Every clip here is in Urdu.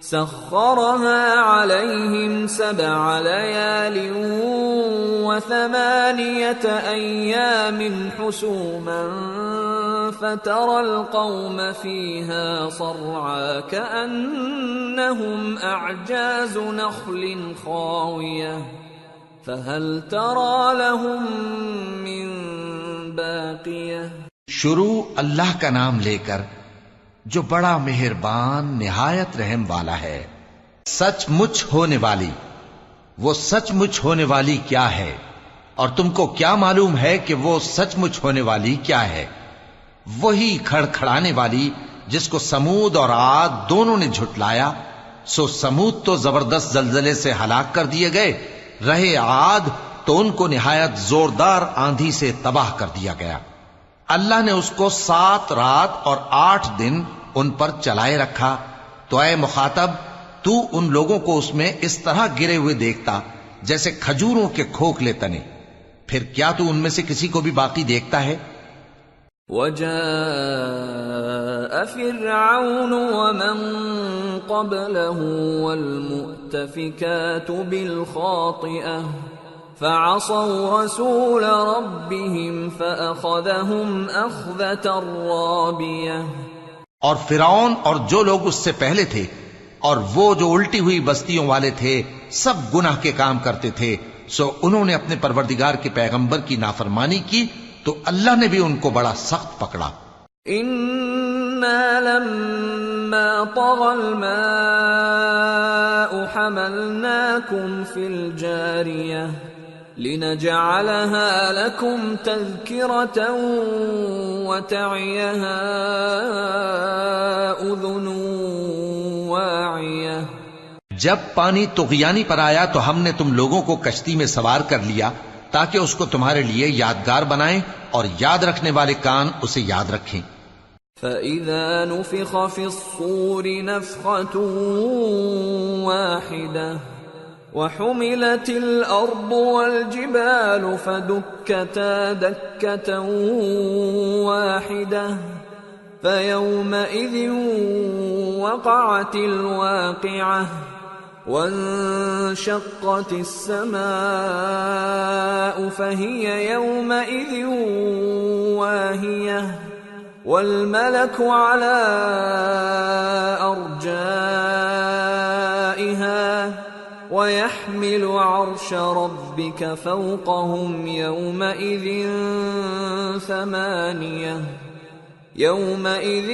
سخرها عليهم سبع ليال وثمانية أيام حسوما فترى القوم فيها صرعا كأنهم أعجاز نخل خاوية فهل ترى لهم من باقية شروع اللہ کا نام لے کر جو بڑا مہربان، نہایت رحم والا ہے۔ سچ مچ ہونے والی۔ وہ سچ مچ ہونے والی کیا ہے؟ اور تم کو کیا معلوم ہے کہ وہ سچ مچ ہونے والی کیا ہے؟ وہی کھڑ کھڑانے والی جس کو سمود اور آد دونوں نے جھٹلایا، سو سمود تو زبردست زلزلے سے ہلاک کر دیے گئے، رہے آد تو ان کو نہایت زوردار آندھی سے تباہ کر دیا گیا۔ اللہ نے اس کو سات رات اور آٹھ دن ان پر چلائے رکھا۔ تو اے مخاطب، تو ان لوگوں کو اس میں اس طرح گرے ہوئے دیکھتا جیسے کھجوروں کے کھوکھلے تنے۔ پھر کیا تو ان میں سے کسی کو بھی باقی دیکھتا ہے؟ وجاء فرعون ومن قبله والمؤتفكات بالخاطئة۔ فعصوا رسول ربهم فأخذهم أخذة رابية. اور فرعون اور جو لوگ اس سے پہلے تھے اور وہ جو الٹی ہوئی بستیوں والے تھے سب گناہ کے کام کرتے تھے۔ سو انہوں نے اپنے پروردگار کے پیغمبر کی نافرمانی کی تو اللہ نے بھی ان کو بڑا سخت پکڑا۔ إنا لما طغى الماء حملناكم في الجارية لنجعلها لكم تذكرة وتعيها أذن واعية. جب پانی تغیانی پر آیا تو ہم نے تم لوگوں کو کشتی میں سوار کر لیا تاکہ اس کو تمہارے لیے یادگار بنائیں اور یاد رکھنے والے کان اسے یاد رکھیں۔ فإذا نفخ في الصور نفخة واحدة وحملت الأرض والجبال فدكتا دكة واحدة فيومئذ وقعت الواقعة وانشقت السماء فهي يومئذ واهية والملك على أرجائها ويحمل عرش ربك فوقهم يومئذ ثمانية يومئذ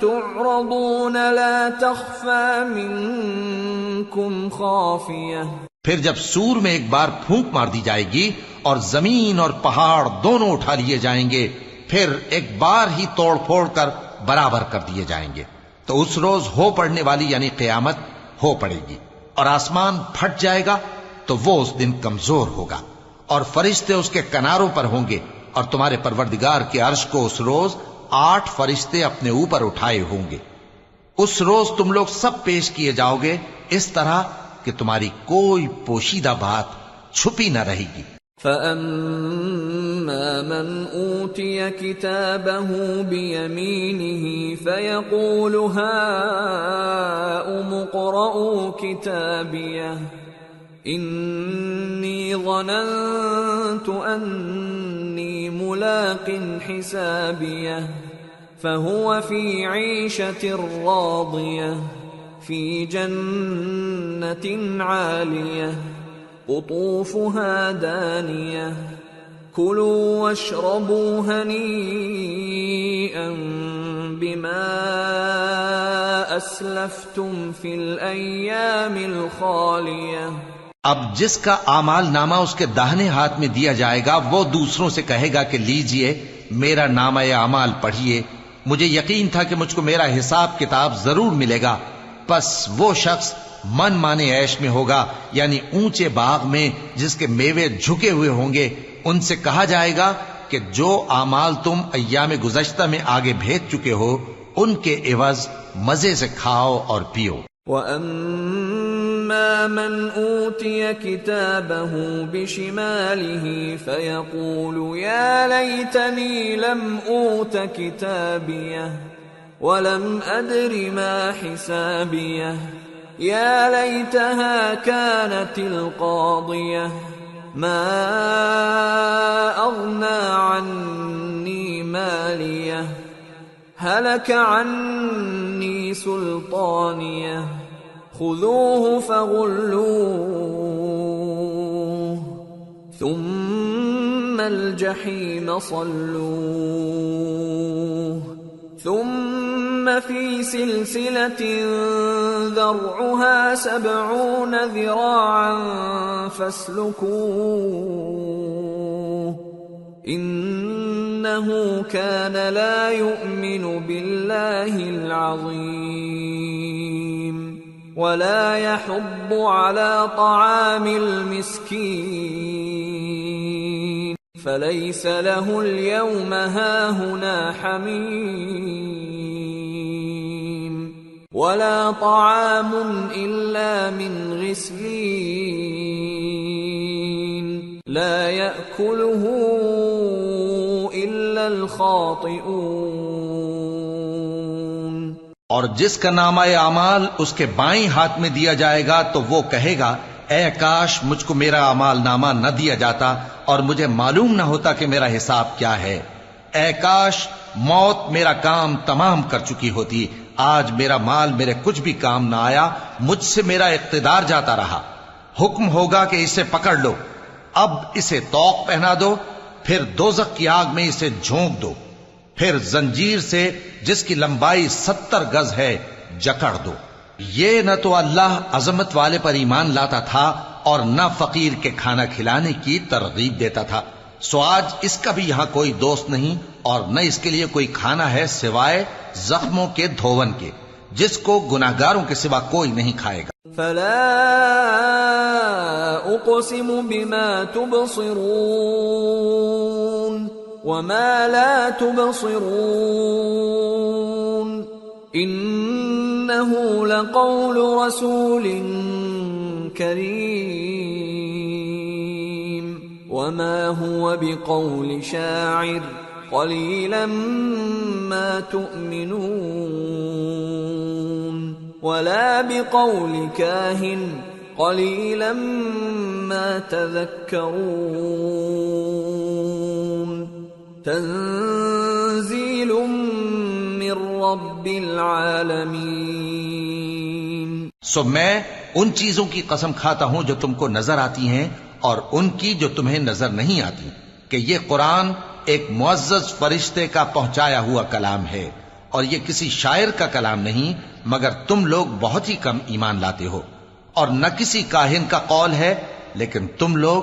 تعرضون لا تخفى منكم خافية پھر جب سور میں ایک بار پھونک مار دی جائے گی اور زمین اور پہاڑ دونوں اٹھا لیے جائیں گے، پھر ایک بار ہی توڑ پھوڑ کر برابر کر دیے جائیں گے۔ تو اس روز ہو پڑنے والی یعنی قیامت، ہو پڑے گی۔ اور آسمان پھٹ جائے گا تو وہ اس دن کمزور ہوگا اور فرشتے اس کے کناروں پر ہوں گے اور تمہارے پروردگار کے عرش کو اس روز آٹھ فرشتے اپنے اوپر اٹھائے ہوں گے۔ اس روز تم لوگ سب پیش کیے جاؤ گے اس طرح کہ تمہاری کوئی پوشیدہ بات چھپی نہ رہے گی۔ فأما من أوتي كتابه بيمينه فيقول هاؤم اقرءوا كتابيه إني ظننت أني ملاق حسابيه فهو في عيشة راضية في جنة عالية قطوفها دانية كلوا واشربوا هنيئا بما اسلفتم في الايام الخاليه اب جس کا آمال نامہ اس کے داہنے ہاتھ میں دیا جائے گا، وہ دوسروں سے کہے گا کہ لیجیے، میرا نامہ اعمال پڑھیے مجھے یقین تھا کہ مجھ کو میرا حساب کتاب ضرور ملے گا۔ پس وہ شخص من مانے عیش میں ہوگا یعنی اونچے باغ میں جس کے میوے جھکے ہوئے ہوں گے۔ ان سے کہا جائے گا کہ جو اعمال تم ایام گزشتہ میں آگے بھیج چکے ہو، ان کے عوض مزے سے کھاؤ اور پیو۔ وَأَمَّا مَنْ أُوتِيَ كِتَابَهُ بِشِمَالِهِ فَيَقُولُ يَا لَيْتَنِي لَمْ أُوتَ كِتَابِيَهْ وَلَمْ أَدْرِ مَا حِسَابِيَهْ يَا لَيْتَهَا كَانَتِ الْقَاضِيَةِ مَا أَغْنَى عَنِّي مَالِيَهْ هلك عني سلطانيه خذوه فغلوه ثم الجحيم صلوه ثم ثم في سلسلة ذرعها سبعون ذراعا فاسلكوه انه كان لا يؤمن بالله العظيم ولا يحض على طعام المسكين فليس له اليوم هاهنا حميم ولا طعام الا من غسلين. لا ياكله الا الخاطئون. اور جس کا نامہ اعمال اس کے بائیں ہاتھ میں دیا جائے گا تو وہ کہے گا، اے کاش مجھ کو میرا اعمال نامہ نہ دیا جاتا اور مجھے معلوم نہ ہوتا کہ میرا حساب کیا ہے۔ اے کاش، موت میرا کام تمام کر چکی ہوتی۔ آج میرا مال میرے کچھ بھی کام نہ آیا، مجھ سے میرا اقتدار جاتا رہا۔ حکم ہوگا کہ اسے پکڑ لو۔ اب اسے توق پہنا دو، پھر دوزخ کی آگ میں اسے جھونک دو۔ پھر زنجیر سے، جس کی لمبائی ستر گز ہے، جکڑ دو۔ یہ نہ تو اللہ عظمت والے پر ایمان لاتا تھا اور نہ فقیر کے کھانا کھلانے کی ترغیب دیتا تھا۔ سو آج اس کا بھی یہاں کوئی دوست نہیں۔ اور نہ اس کے لیے کوئی کھانا ہے سوائے زخموں کے دھون کے، جس کو گناہگاروں کے سوا کوئی نہیں کھائے گا۔ فلا اقسم بما تبصرون وما لا تبصرون انه لقول رسول كريم وما هو بقول شاعر۔ قليلا ما تؤمنون ولا بقول كاهن قليلا ما تذكرون تنزيل من رب العالمين سو میں ان چیزوں کی قسم کھاتا ہوں جو تم کو نظر آتی ہیں اور ان کی جو تمہیں نظر نہیں آتی کہ یہ قرآن ایک معزز فرشتے کا پہنچایا ہوا کلام ہے اور یہ کسی شاعر کا کلام نہیں، مگر تم لوگ بہت ہی کم ایمان لاتے ہو۔ اور نہ کسی کاہن کا قول ہے، لیکن تم لوگ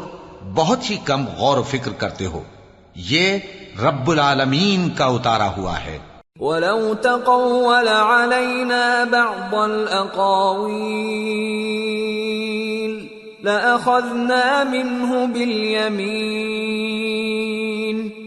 بہت ہی کم غور و فکر کرتے ہو۔ یہ رب العالمین کا اتارا ہوا ہے۔ ولو تقول علينا بعض الأقاويل لأخذنا منه باليمين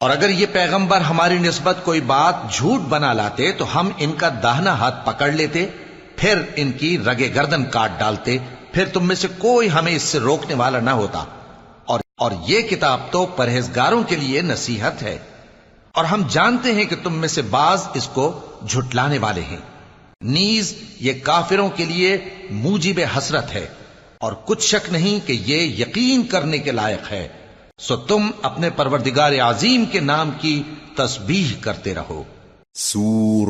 اور اگر یہ پیغمبر ہماری نسبت کوئی بات جھوٹ بنا لاتے تو ہم ان کا داہنا ہاتھ پکڑ لیتے، پھر ان کی رگے گردن کاٹ ڈالتے، پھر تم میں سے کوئی ہمیں اس سے روکنے والا نہ ہوتا۔ اور اور یہ کتاب تو پرہیزگاروں کے لیے نصیحت ہے۔ اور ہم جانتے ہیں کہ تم میں سے بعض اس کو جھٹلانے والے ہیں۔ نیز یہ کافروں کے لیے موجب حسرت ہے۔ اور کچھ شک نہیں کہ یہ یقین کرنے کے لائق ہے۔ سو تم اپنے پروردگار عظیم کے نام کی تسبیح کرتے رہو۔ سور